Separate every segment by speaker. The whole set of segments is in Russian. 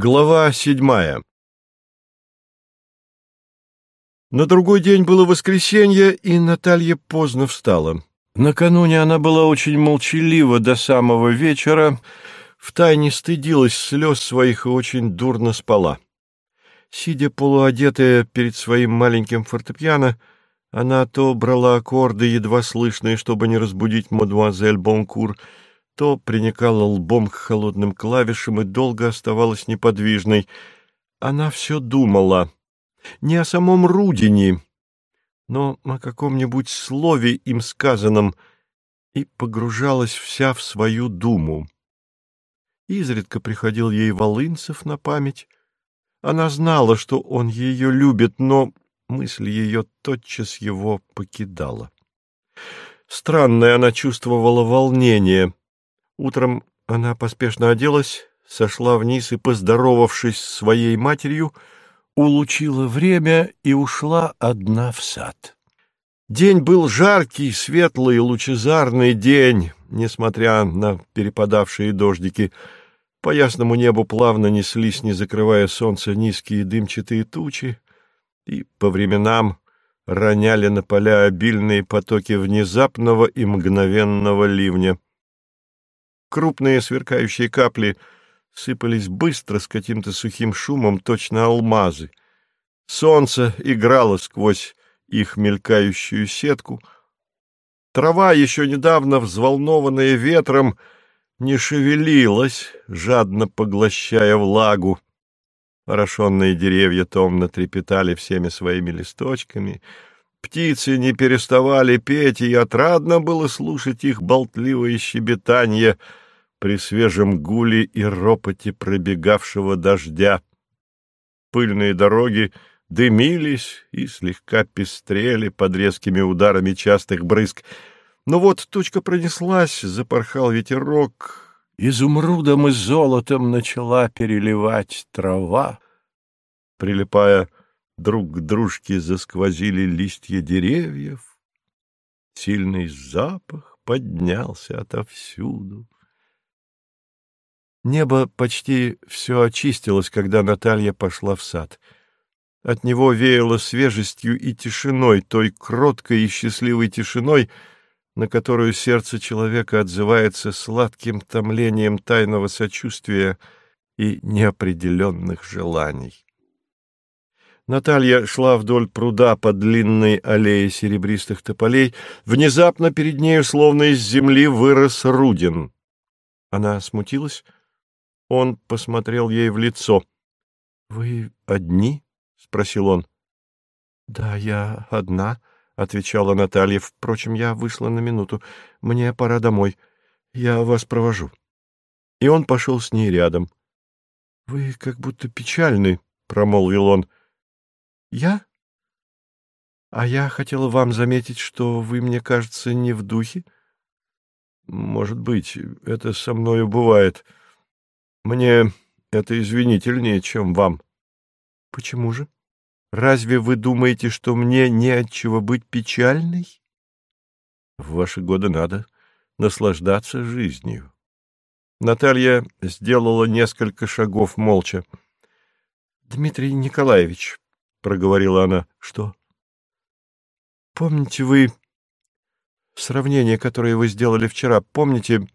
Speaker 1: Глава седьмая На другой день было воскресенье, и Наталья поздно встала. Накануне она была очень молчалива до самого вечера, втайне стыдилась слез своих и очень дурно спала. Сидя полуодетая перед своим маленьким фортепиано, она то брала аккорды, едва слышные, чтобы не разбудить мадемуазель Бонкур, то приникала лбом к холодным клавишам и долго оставалась неподвижной. Она все думала не о самом Рудине, но о каком-нибудь слове им сказанном, и погружалась вся в свою думу. Изредка приходил ей Волынцев на память. Она знала, что он ее любит, но мысль ее тотчас его покидала. Странное она чувствовала волнение — Утром она поспешно оделась, сошла вниз и, поздоровавшись с своей матерью, улучила время и ушла одна в сад. День был жаркий, светлый, лучезарный день, несмотря на перепадавшие дождики. По ясному небу плавно неслись, не закрывая солнца, низкие дымчатые тучи, и по временам роняли на поля обильные потоки внезапного и мгновенного ливня. Крупные сверкающие капли сыпались быстро с каким-то сухим шумом, точно алмазы. Солнце играло сквозь их мелькающую сетку. Трава, еще недавно взволнованная ветром, не шевелилась, жадно поглощая влагу. Орошенные деревья томно трепетали всеми своими листочками — Птицы не переставали петь, и отрадно было слушать их болтливое щебетанье при свежем гуле и ропоте пробегавшего дождя. Пыльные дороги дымились и слегка пестрели под резкими ударами частых брызг. Но вот тучка пронеслась, запорхал ветерок, изумрудом и золотом начала переливать трава, прилипая друг к дружке засквозили листья деревьев. Сильный запах поднялся отовсюду. Небо почти все очистилось, когда Наталья пошла в сад. От него веяло свежестью и тишиной, той кроткой и счастливой тишиной, на которую сердце человека отзывается сладким томлением тайного сочувствия и неопределенных желаний. Наталья шла вдоль пруда по длинной аллее серебристых тополей. Внезапно перед нею, словно из земли, вырос Рудин. Она смутилась. Он посмотрел ей в лицо. — Вы одни? — спросил он. — Да, я одна, — отвечала Наталья. — Впрочем, я вышла на минуту. Мне пора домой. Я вас провожу. И он пошел с ней рядом. — Вы как будто печальны, — промолвил он. — я? А я хотела вам заметить, что вы, мне кажется, не в духе. Может быть, это со мною бывает. Мне это извинительнее, чем вам. Почему же? Разве вы думаете, что мне не от чего быть печальной? В ваши годы надо наслаждаться жизнью. Наталья сделала несколько шагов молча. — Дмитрий Николаевич, — проговорила она. — Что? — Помните вы сравнение, которое вы сделали вчера? Помните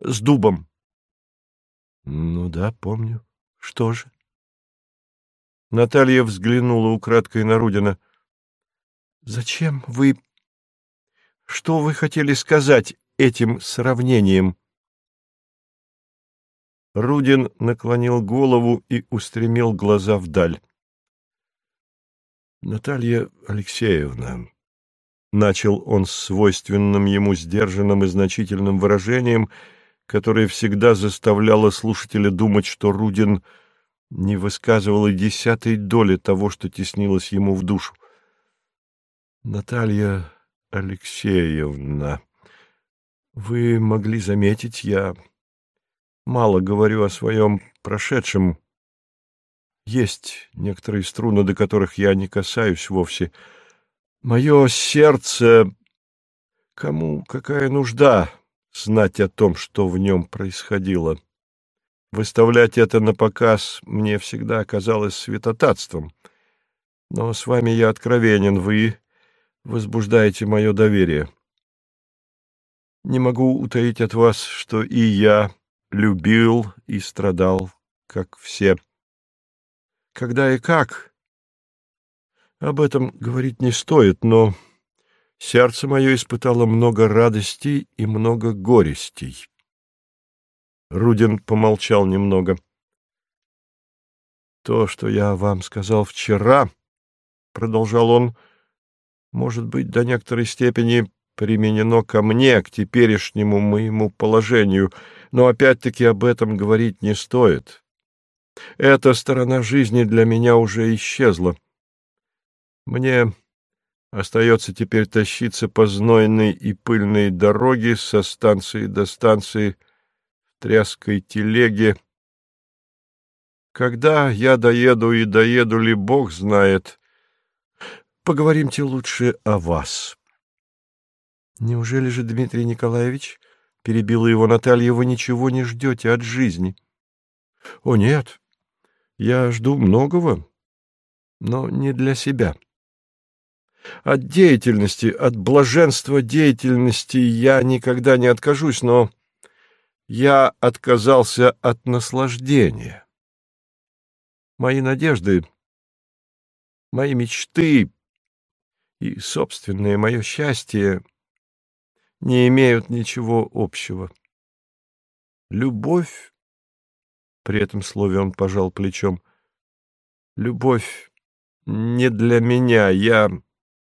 Speaker 1: с дубом? — Ну да, помню. Что же? Наталья взглянула украдкой на Рудина. — Зачем вы... Что вы хотели сказать этим сравнением? Рудин наклонил голову и устремил глаза вдаль. Наталья Алексеевна, начал он с свойственным ему сдержанным и значительным выражением, которое всегда заставляло слушателя думать, что Рудин не высказывал и десятой доли того, что теснилось ему в душу. Наталья Алексеевна, вы могли заметить, я мало говорю о своем прошедшем, есть некоторые струны, до которых я не касаюсь вовсе. Мое сердце... Кому какая нужда знать о том, что в нем происходило? Выставлять это на показ мне всегда казалось святотатством. Но с вами я откровенен, вы возбуждаете мое доверие. Не могу утаить от вас, что и я любил и страдал, как все. Когда и как, об этом говорить не стоит, но сердце мое испытало много радостей и много горестей. Рудин помолчал немного. «То, что я вам сказал вчера, — продолжал он, — может быть, до некоторой степени применено ко мне, к теперешнему моему положению, но опять-таки об этом говорить не стоит. Эта сторона жизни для меня уже исчезла. Мне остается теперь тащиться по знойной и пыльной дороге со станции до станции в тряской телеге. Когда я доеду и доеду ли, Бог знает. Поговоримте лучше о вас. Неужели же, Дмитрий Николаевич, — перебила его Наталья, — вы ничего не ждете от жизни? — О, нет, я жду многого, но не для себя. От деятельности, от блаженства деятельности я никогда не откажусь, но я отказался от наслаждения. Мои надежды, мои мечты и собственное мое счастье не имеют ничего общего. Любовь, при этом слове он пожал плечом, любовь не для меня, я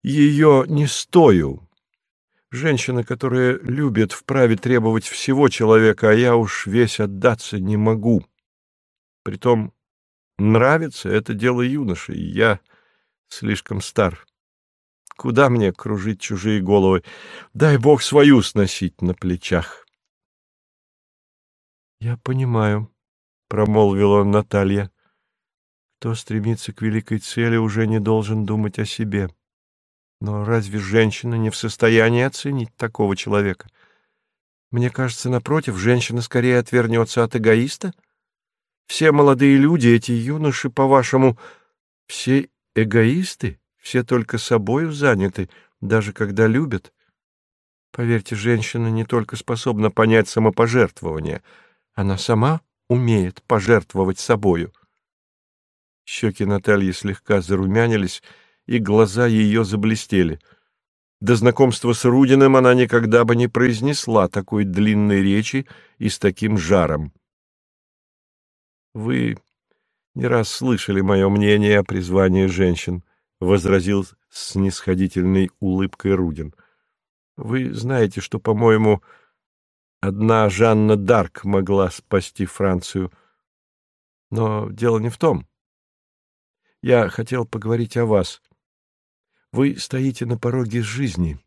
Speaker 1: ее не стою. Женщина, которая любит, вправе требовать всего человека, а я уж весь отдаться не могу. Притом нравится — это дело юноши, и я слишком стар. Куда мне кружить чужие головы? Дай бог свою сносить на плечах. — Я понимаю, — промолвила Наталья. — Кто стремится к великой цели, уже не должен думать о себе. Но разве женщина не в состоянии оценить такого человека? Мне кажется, напротив, женщина скорее отвернется от эгоиста. Все молодые люди, эти юноши, по-вашему, все эгоисты? — все только собою заняты, даже когда любят. Поверьте, женщина не только способна понять самопожертвование, она сама умеет пожертвовать собою. Щеки Натальи слегка зарумянились, и глаза ее заблестели. До знакомства с Рудиным она никогда бы не произнесла такой длинной речи и с таким жаром. Вы не раз слышали мое мнение о призвании женщин. — возразил с снисходительной улыбкой Рудин. — Вы знаете, что, по-моему, одна Жанна Дарк могла спасти Францию. Но дело не в том. Я хотел поговорить о вас. Вы стоите на пороге жизни.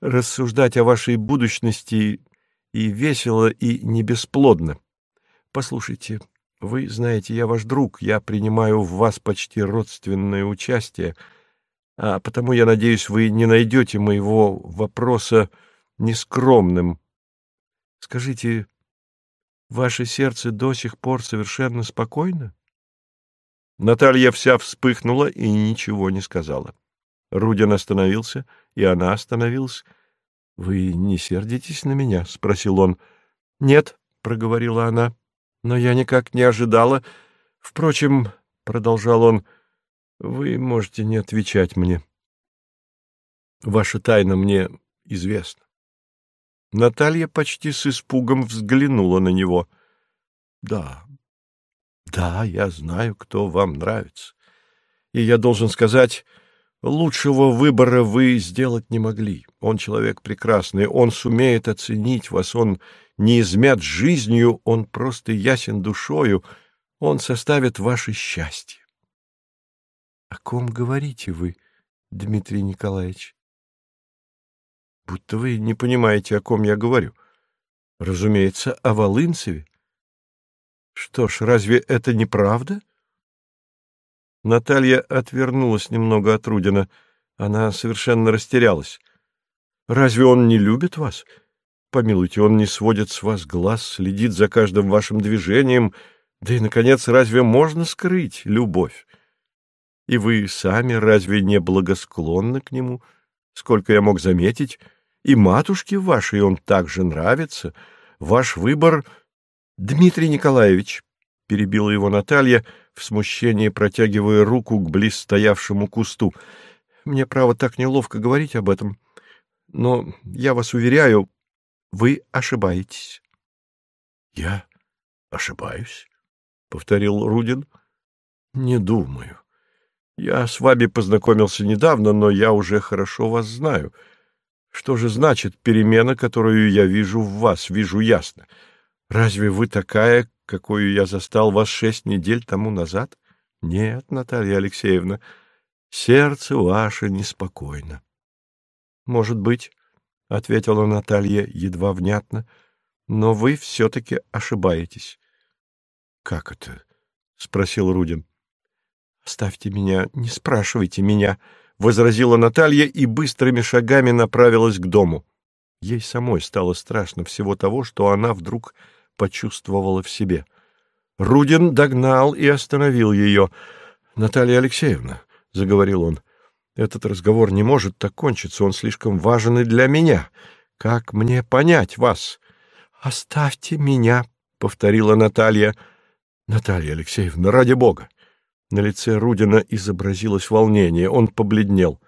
Speaker 1: Рассуждать о вашей будущности и весело, и не бесплодно. Послушайте, вы знаете, я ваш друг, я принимаю в вас почти родственное участие, а потому, я надеюсь, вы не найдете моего вопроса нескромным. Скажите, ваше сердце до сих пор совершенно спокойно? Наталья вся вспыхнула и ничего не сказала. Рудин остановился, и она остановилась. — Вы не сердитесь на меня? — спросил он. — Нет, — проговорила она но я никак не ожидала. Впрочем, — продолжал он, — вы можете не отвечать мне. Ваша тайна мне известна. Наталья почти с испугом взглянула на него. — Да, да, я знаю, кто вам нравится. И я должен сказать, лучшего выбора вы сделать не могли. Он человек прекрасный, он сумеет оценить вас, он не измят жизнью, он просто ясен душою, он составит ваше счастье. — О ком говорите вы, Дмитрий Николаевич? — Будто вы не понимаете, о ком я говорю. Разумеется, о Волынцеве. Что ж, разве это не правда? Наталья отвернулась немного от Рудина. Она совершенно растерялась. — Разве он не любит вас? — помилуйте, он не сводит с вас глаз, следит за каждым вашим движением. Да и, наконец, разве можно скрыть любовь? И вы сами разве не благосклонны к нему, сколько я мог заметить? И матушке вашей он также нравится. Ваш выбор... Дмитрий Николаевич, — перебила его Наталья, в смущении протягивая руку к близ стоявшему кусту. — Мне, право, так неловко говорить об этом, но я вас уверяю, вы ошибаетесь. — Я ошибаюсь? — повторил Рудин. — Не думаю. Я с вами познакомился недавно, но я уже хорошо вас знаю. Что же значит перемена, которую я вижу в вас, вижу ясно? Разве вы такая, какую я застал вас шесть недель тому назад? Нет, Наталья Алексеевна, сердце ваше неспокойно. Может быть, — ответила Наталья едва внятно, — но вы все-таки ошибаетесь. — Как это? — спросил Рудин. — Оставьте меня, не спрашивайте меня, — возразила Наталья и быстрыми шагами направилась к дому. Ей самой стало страшно всего того, что она вдруг почувствовала в себе. Рудин догнал и остановил ее. — Наталья Алексеевна, — заговорил он, — этот разговор не может так кончиться, он слишком важен и для меня. Как мне понять вас? — Оставьте меня, — повторила Наталья. — Наталья Алексеевна, ради бога! На лице Рудина изобразилось волнение, он побледнел.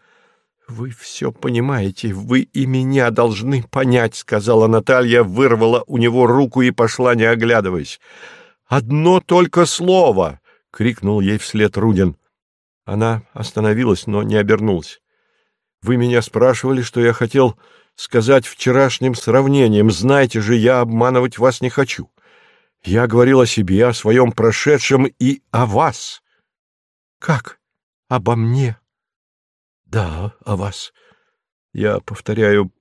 Speaker 1: «Вы все понимаете, вы и меня должны понять», — сказала Наталья, вырвала у него руку и пошла, не оглядываясь. «Одно только слово!» — крикнул ей вслед Рудин. Она остановилась, но не обернулась. «Вы меня спрашивали, что я хотел сказать вчерашним сравнением. Знаете же, я обманывать вас не хочу. Я говорил о себе, о своем прошедшем и о вас». «Как? Обо мне?» Да, о вас. Я повторяю,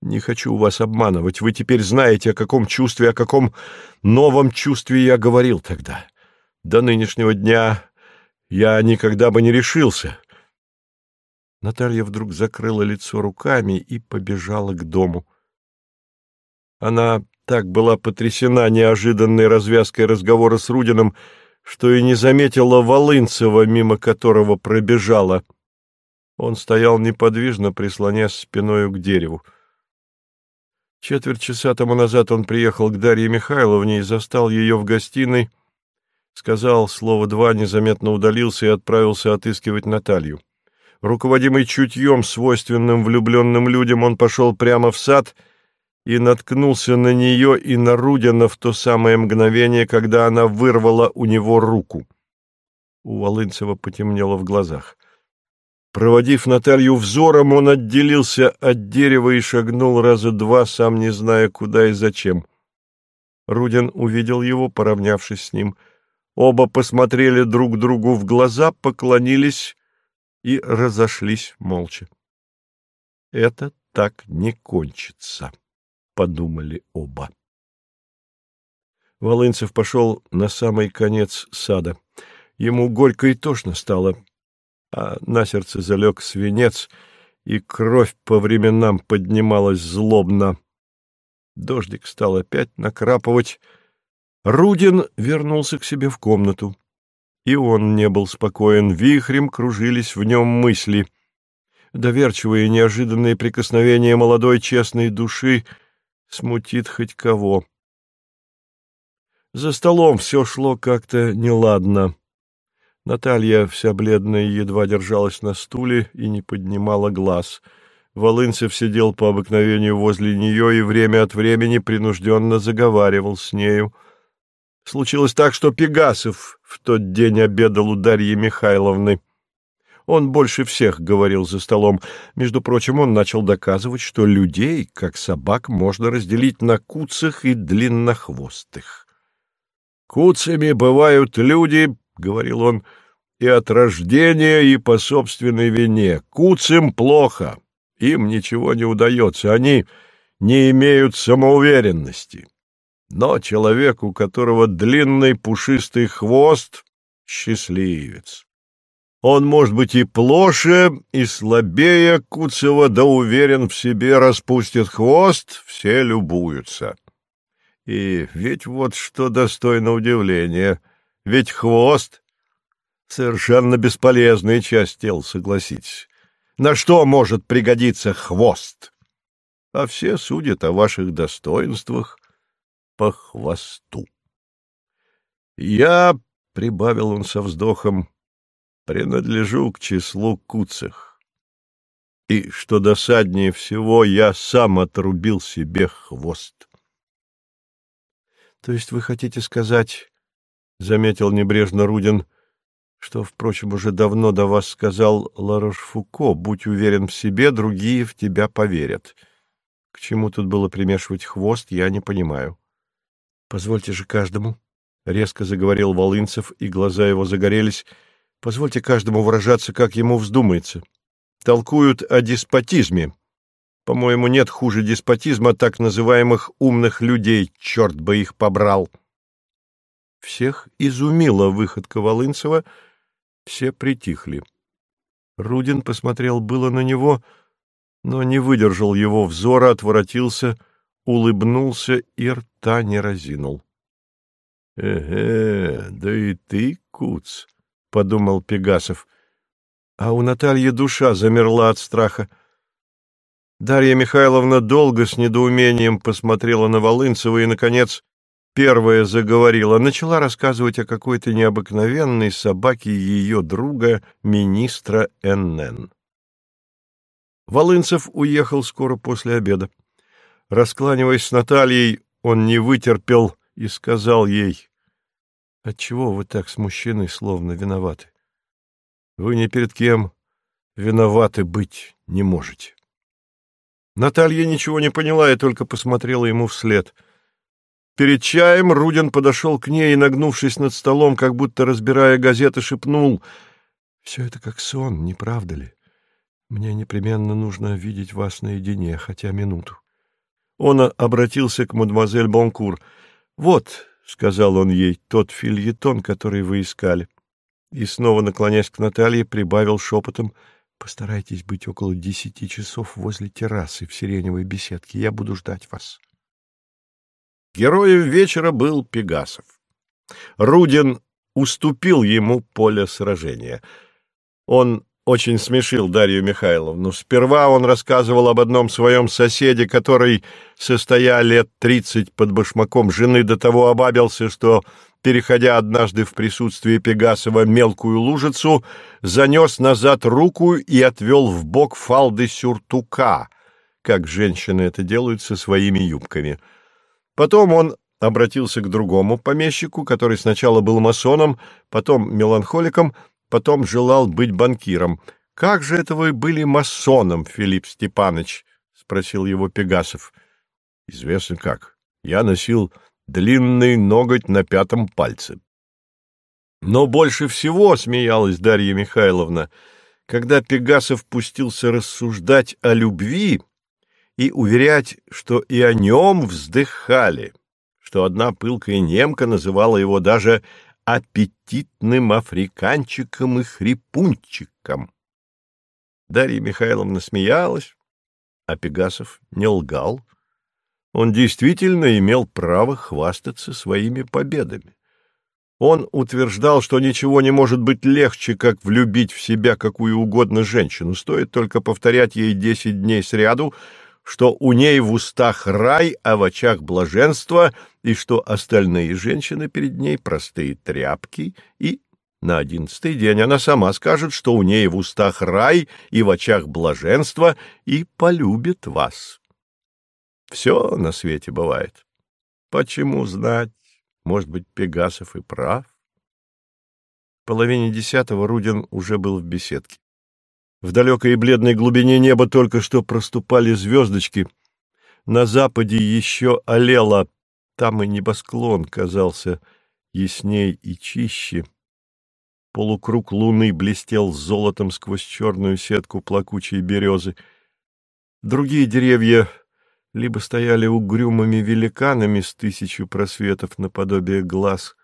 Speaker 1: не хочу вас обманывать. Вы теперь знаете, о каком чувстве, о каком новом чувстве я говорил тогда. До нынешнего дня я никогда бы не решился. Наталья вдруг закрыла лицо руками и побежала к дому. Она так была потрясена неожиданной развязкой разговора с Рудиным, что и не заметила Волынцева, мимо которого пробежала — он стоял неподвижно, прислонясь спиною к дереву. Четверть часа тому назад он приехал к Дарье Михайловне и застал ее в гостиной, сказал слово «два», незаметно удалился и отправился отыскивать Наталью. Руководимый чутьем, свойственным влюбленным людям, он пошел прямо в сад и наткнулся на нее и на Рудина в то самое мгновение, когда она вырвала у него руку. У Волынцева потемнело в глазах. Проводив Наталью взором, он отделился от дерева и шагнул раза два, сам не зная, куда и зачем. Рудин увидел его, поравнявшись с ним. Оба посмотрели друг другу в глаза, поклонились и разошлись молча. «Это так не кончится», — подумали оба. Волынцев пошел на самый конец сада. Ему горько и тошно стало а на сердце залег свинец, и кровь по временам поднималась злобно. Дождик стал опять накрапывать. Рудин вернулся к себе в комнату. И он не был спокоен, вихрем кружились в нем мысли. Доверчивые неожиданные прикосновения молодой честной души смутит хоть кого. За столом все шло как-то неладно. Наталья, вся бледная, едва держалась на стуле и не поднимала глаз. Волынцев сидел по обыкновению возле нее и время от времени принужденно заговаривал с нею. Случилось так, что Пегасов в тот день обедал у Дарьи Михайловны. Он больше всех говорил за столом. Между прочим, он начал доказывать, что людей, как собак, можно разделить на куцах и длиннохвостых. «Куцами бывают люди, — говорил он, — и от рождения, и по собственной вине. Куцым плохо, им ничего не удается, они не имеют самоуверенности. Но человек, у которого длинный пушистый хвост — счастливец. Он может быть и плоше, и слабее Куцева, да уверен в себе, распустит хвост, все любуются. И ведь вот что достойно удивления, ведь хвост — совершенно бесполезная часть тела, согласитесь. На что может пригодиться хвост? А все судят о ваших достоинствах по хвосту. Я, — прибавил он со вздохом, — принадлежу к числу куцах. И, что досаднее всего, я сам отрубил себе хвост. — То есть вы хотите сказать, — заметил небрежно Рудин, — что, впрочем, уже давно до вас сказал Ларош-Фуко, будь уверен в себе, другие в тебя поверят. К чему тут было примешивать хвост, я не понимаю. — Позвольте же каждому, — резко заговорил Волынцев, и глаза его загорелись. — Позвольте каждому выражаться, как ему вздумается. Толкуют о деспотизме. По-моему, нет хуже деспотизма так называемых умных людей, черт бы их побрал. Всех изумила выходка Волынцева, все притихли. Рудин посмотрел было на него, но не выдержал его взора, отворотился, улыбнулся и рта не разинул. — Эге, да и ты, Куц, — подумал Пегасов. А у Натальи душа замерла от страха. Дарья Михайловна долго с недоумением посмотрела на Волынцева и, наконец, первая заговорила, начала рассказывать о какой-то необыкновенной собаке ее друга, министра НН. Волынцев уехал скоро после обеда. Раскланиваясь с Натальей, он не вытерпел и сказал ей, «Отчего вы так смущены, словно виноваты? Вы ни перед кем виноваты быть не можете». Наталья ничего не поняла и только посмотрела ему вслед. Перед чаем Рудин подошел к ней и, нагнувшись над столом, как будто разбирая газеты, шепнул, «Все это как сон, не правда ли? Мне непременно нужно видеть вас наедине, хотя минуту». Он обратился к мадемуазель Бонкур. «Вот», — сказал он ей, — «тот фильетон, который вы искали». И снова, наклоняясь к Наталье, прибавил шепотом, «Постарайтесь быть около десяти часов возле террасы в сиреневой беседке. Я буду ждать вас». Героем вечера был Пегасов. Рудин уступил ему поле сражения. Он очень смешил Дарью Михайловну. Сперва он рассказывал об одном своем соседе, который, состоя лет тридцать под башмаком жены, до того обабился, что, переходя однажды в присутствии Пегасова мелкую лужицу, занес назад руку и отвел в бок фалды сюртука, как женщины это делают со своими юбками. Потом он обратился к другому помещику, который сначала был масоном, потом меланхоликом, потом желал быть банкиром. — Как же это вы были масоном, Филипп Степанович? — спросил его Пегасов. — Известно как. Я носил длинный ноготь на пятом пальце. Но больше всего смеялась Дарья Михайловна, когда Пегасов пустился рассуждать о любви и уверять, что и о нем вздыхали, что одна пылкая немка называла его даже аппетитным африканчиком и хрипунчиком. Дарья Михайловна смеялась, а Пегасов не лгал. Он действительно имел право хвастаться своими победами. Он утверждал, что ничего не может быть легче, как влюбить в себя какую угодно женщину. Стоит только повторять ей десять дней сряду, что у ней в устах рай, а в очах блаженство, и что остальные женщины перед ней простые тряпки, и на одиннадцатый день она сама скажет, что у ней в устах рай и в очах блаженство, и полюбит вас. Все на свете бывает. Почему знать? Может быть, Пегасов и прав? В половине десятого Рудин уже был в беседке. В далекой и бледной глубине неба только что проступали звездочки. На западе еще олело, там и небосклон казался ясней и чище. Полукруг луны блестел золотом сквозь черную сетку плакучей березы. Другие деревья либо стояли угрюмыми великанами с тысячу просветов наподобие глаз,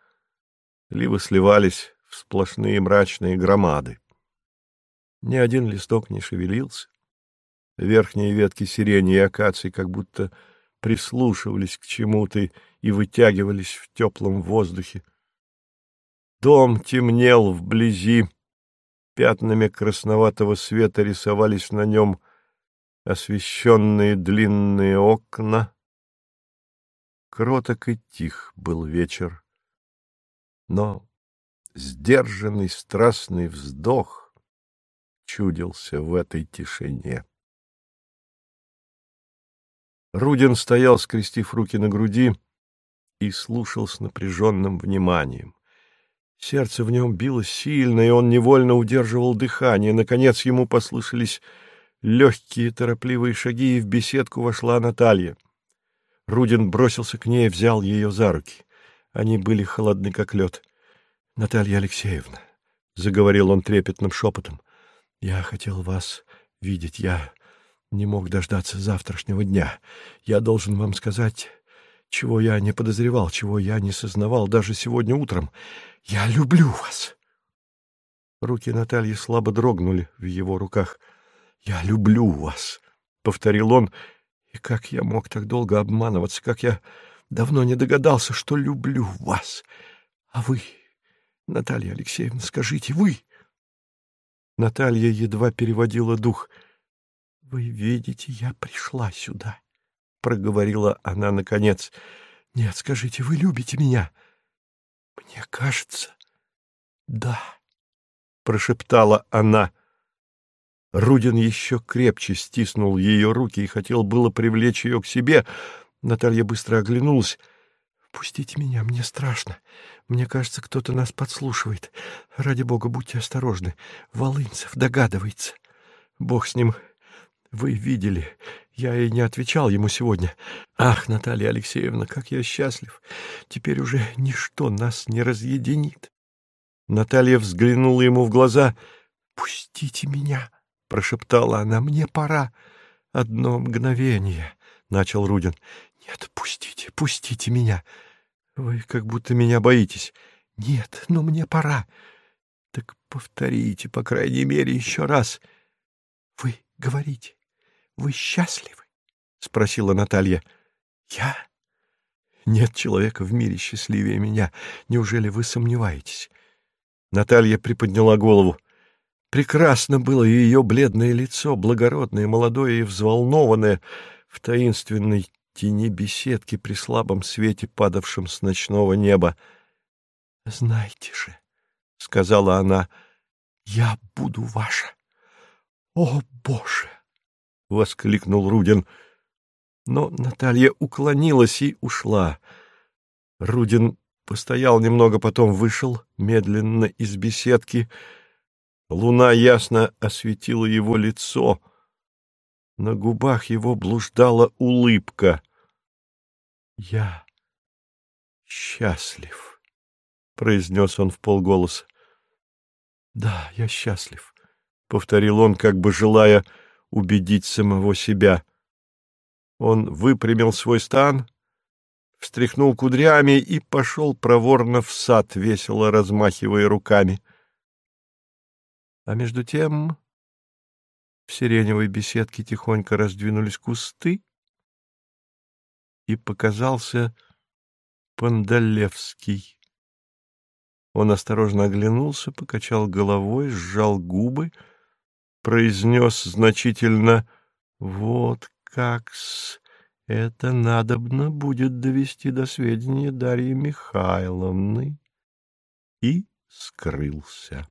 Speaker 1: либо сливались в сплошные мрачные громады. Ни один листок не шевелился. Верхние ветки сирени и акаций как будто прислушивались к чему-то и вытягивались в теплом воздухе. Дом темнел вблизи, пятнами красноватого света рисовались на нем освещенные длинные окна. Кроток и тих был вечер, но сдержанный страстный вздох чудился в этой тишине. Рудин стоял, скрестив руки на груди, и слушал с напряженным вниманием. Сердце в нем било сильно, и он невольно удерживал дыхание. Наконец ему послышались легкие торопливые шаги, и в беседку вошла Наталья. Рудин бросился к ней и взял ее за руки. Они были холодны, как лед. — Наталья Алексеевна, — заговорил он трепетным шепотом, — я хотел вас видеть. Я не мог дождаться завтрашнего дня. Я должен вам сказать, чего я не подозревал, чего я не сознавал даже сегодня утром. Я люблю вас. Руки Натальи слабо дрогнули в его руках. Я люблю вас, повторил он. И как я мог так долго обманываться, как я давно не догадался, что люблю вас. А вы, Наталья Алексеевна, скажите, вы? Наталья едва переводила дух. Вы видите, я пришла сюда, проговорила она наконец. Нет, скажите, вы любите меня? — мне кажется, да, прошептала она. Рудин еще крепче стиснул ее руки и хотел было привлечь ее к себе. Наталья быстро оглянулась. «Пустите меня, мне страшно. Мне кажется, кто-то нас подслушивает. Ради бога, будьте осторожны. Волынцев догадывается. Бог с ним. Вы видели. Я и не отвечал ему сегодня. Ах, Наталья Алексеевна, как я счастлив! Теперь уже ничто нас не разъединит. Наталья взглянула ему в глаза. «Пустите меня!» — прошептала она. «Мне пора. Одно мгновение!» — начал Рудин. «Нет, пустите, пустите меня. Вы как будто меня боитесь. Нет, но мне пора. Так повторите, по крайней мере, еще раз. Вы говорите, вы счастливы? — спросила Наталья. — Я? Нет человека в мире счастливее меня. Неужели вы сомневаетесь? Наталья приподняла голову. Прекрасно было ее бледное лицо, благородное, молодое и взволнованное, в таинственной тени беседки при слабом свете, падавшем с ночного неба. — Знаете же, — сказала она, — я буду ваша. О, Боже! — воскликнул Рудин. Но Наталья уклонилась и ушла. Рудин постоял немного, потом вышел медленно из беседки. Луна ясно осветила его лицо. На губах его блуждала улыбка. — Я счастлив, — произнес он в полголоса. — Да, я счастлив, — повторил он, как бы желая убедить самого себя. Он выпрямил свой стан, встряхнул кудрями и пошел проворно в сад, весело размахивая руками. А между тем в сиреневой беседке тихонько раздвинулись кусты, и показался Пандалевский. Он осторожно оглянулся, покачал головой, сжал губы — произнес значительно «Вот как-с, это надобно будет довести до сведения Дарьи Михайловны» и скрылся.